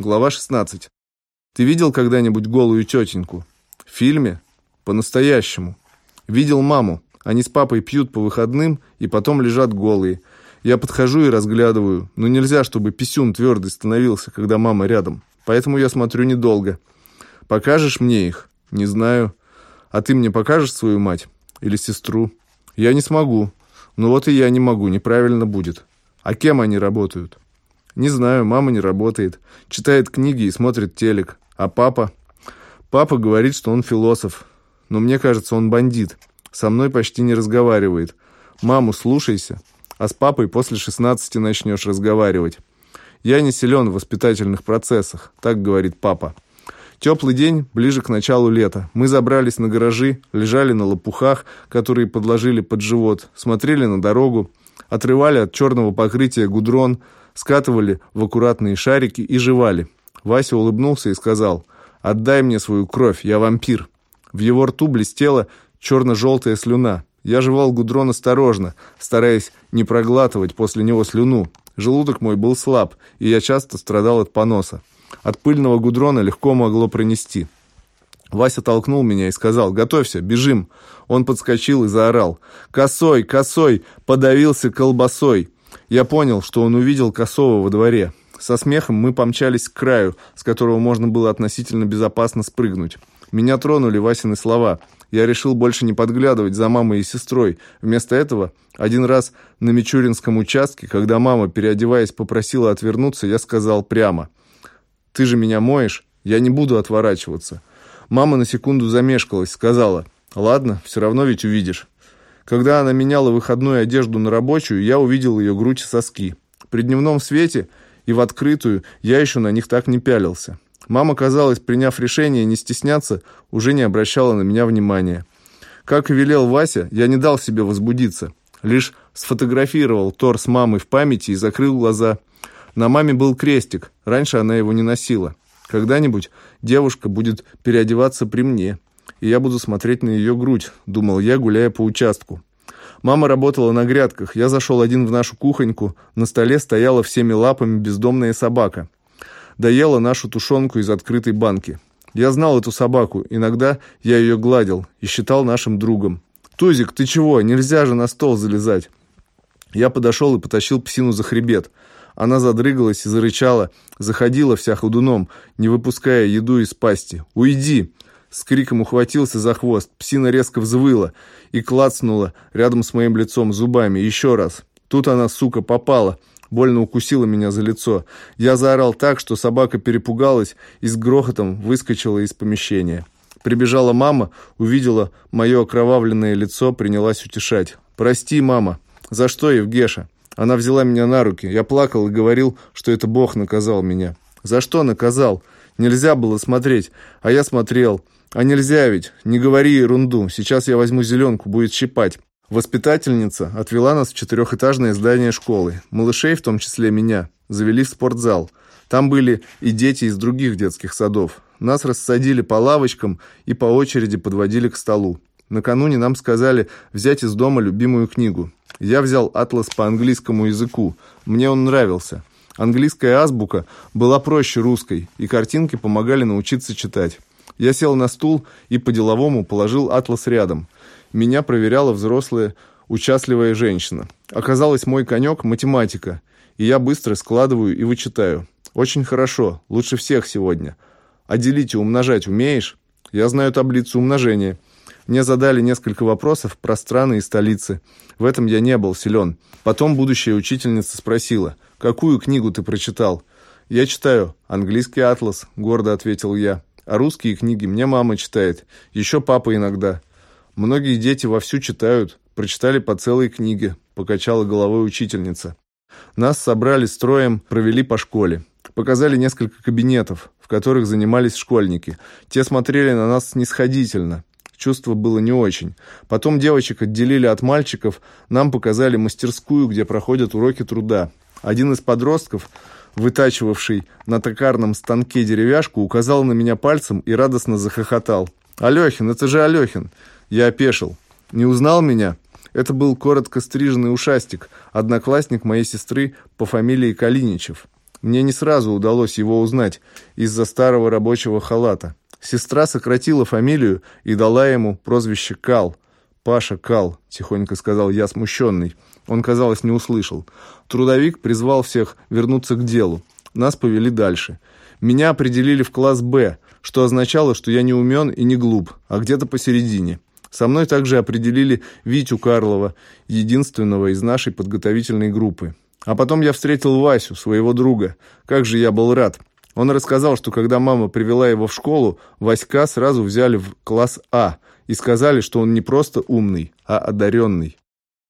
Глава 16. Ты видел когда-нибудь голую тетеньку? В фильме? По-настоящему. Видел маму. Они с папой пьют по выходным и потом лежат голые. Я подхожу и разглядываю, но нельзя, чтобы писюн твердый становился, когда мама рядом. Поэтому я смотрю недолго. Покажешь мне их? Не знаю. А ты мне покажешь свою мать? Или сестру? Я не смогу. Ну вот и я не могу, неправильно будет. А кем они работают? Не знаю, мама не работает. Читает книги и смотрит телек. А папа? Папа говорит, что он философ. Но мне кажется, он бандит. Со мной почти не разговаривает. Маму слушайся, а с папой после 16 начнешь разговаривать. Я не силен в воспитательных процессах, так говорит папа. Теплый день, ближе к началу лета. Мы забрались на гаражи, лежали на лопухах, которые подложили под живот, смотрели на дорогу, отрывали от черного покрытия гудрон, скатывали в аккуратные шарики и жевали. Вася улыбнулся и сказал, «Отдай мне свою кровь, я вампир». В его рту блестела черно-желтая слюна. Я жевал гудрон осторожно, стараясь не проглатывать после него слюну. Желудок мой был слаб, и я часто страдал от поноса. От пыльного гудрона легко могло пронести. Вася толкнул меня и сказал «Готовься, бежим». Он подскочил и заорал «Косой, косой!» Подавился колбасой. Я понял, что он увидел Косова во дворе. Со смехом мы помчались к краю, с которого можно было относительно безопасно спрыгнуть. Меня тронули Васины слова. Я решил больше не подглядывать за мамой и сестрой. Вместо этого, один раз на Мичуринском участке, когда мама, переодеваясь, попросила отвернуться, я сказал прямо. «Ты же меня моешь? Я не буду отворачиваться». Мама на секунду замешкалась, сказала. «Ладно, все равно ведь увидишь». Когда она меняла выходную одежду на рабочую, я увидел ее грудь и соски. При дневном свете и в открытую я еще на них так не пялился. Мама, казалось, приняв решение не стесняться, уже не обращала на меня внимания. Как и велел Вася, я не дал себе возбудиться. Лишь сфотографировал торс мамы в памяти и закрыл глаза. На маме был крестик, раньше она его не носила. Когда-нибудь девушка будет переодеваться при мне и я буду смотреть на ее грудь», — думал я, гуляя по участку. Мама работала на грядках. Я зашел один в нашу кухоньку. На столе стояла всеми лапами бездомная собака. Доела нашу тушенку из открытой банки. Я знал эту собаку. Иногда я ее гладил и считал нашим другом. «Тузик, ты чего? Нельзя же на стол залезать!» Я подошел и потащил псину за хребет. Она задрыгалась и зарычала, заходила вся ходуном, не выпуская еду из пасти. «Уйди!» С криком ухватился за хвост. Псина резко взвыла и клацнула рядом с моим лицом зубами. Еще раз. Тут она, сука, попала. Больно укусила меня за лицо. Я заорал так, что собака перепугалась и с грохотом выскочила из помещения. Прибежала мама, увидела мое окровавленное лицо, принялась утешать. «Прости, мама». «За что, Евгеша?» Она взяла меня на руки. Я плакал и говорил, что это Бог наказал меня. «За что наказал?» Нельзя было смотреть, а я смотрел. А нельзя ведь, не говори ерунду, сейчас я возьму зеленку, будет щипать. Воспитательница отвела нас в четырехэтажное здание школы. Малышей, в том числе меня, завели в спортзал. Там были и дети из других детских садов. Нас рассадили по лавочкам и по очереди подводили к столу. Накануне нам сказали взять из дома любимую книгу. Я взял атлас по английскому языку. Мне он нравился. Английская азбука была проще русской, и картинки помогали научиться читать. Я сел на стул и по-деловому положил атлас рядом. Меня проверяла взрослая, участливая женщина. Оказалось, мой конек – математика, и я быстро складываю и вычитаю. Очень хорошо, лучше всех сегодня. А делить и умножать умеешь? Я знаю таблицу умножения. Мне задали несколько вопросов про страны и столицы. В этом я не был силен. Потом будущая учительница спросила, «Какую книгу ты прочитал?» «Я читаю «Английский атлас», — гордо ответил я. А русские книги мне мама читает, еще папа иногда. Многие дети вовсю читают, прочитали по целой книге, покачала головой учительница. Нас собрали строем, провели по школе. Показали несколько кабинетов, в которых занимались школьники. Те смотрели на нас снисходительно. Чувство было не очень. Потом девочек отделили от мальчиков, нам показали мастерскую, где проходят уроки труда. Один из подростков вытачивавший на токарном станке деревяшку, указал на меня пальцем и радостно захохотал. «Алехин, это же Алехин!» Я опешил. «Не узнал меня?» Это был коротко стриженный ушастик, одноклассник моей сестры по фамилии Калиничев. Мне не сразу удалось его узнать из-за старого рабочего халата. Сестра сократила фамилию и дала ему прозвище Кал. «Паша Кал», — тихонько сказал я, смущенный. Он, казалось, не услышал. Трудовик призвал всех вернуться к делу. Нас повели дальше. Меня определили в класс «Б», что означало, что я не умен и не глуп, а где-то посередине. Со мной также определили Витю Карлова, единственного из нашей подготовительной группы. А потом я встретил Васю, своего друга. Как же я был рад. Он рассказал, что когда мама привела его в школу, Васька сразу взяли в класс А и сказали, что он не просто умный, а одаренный.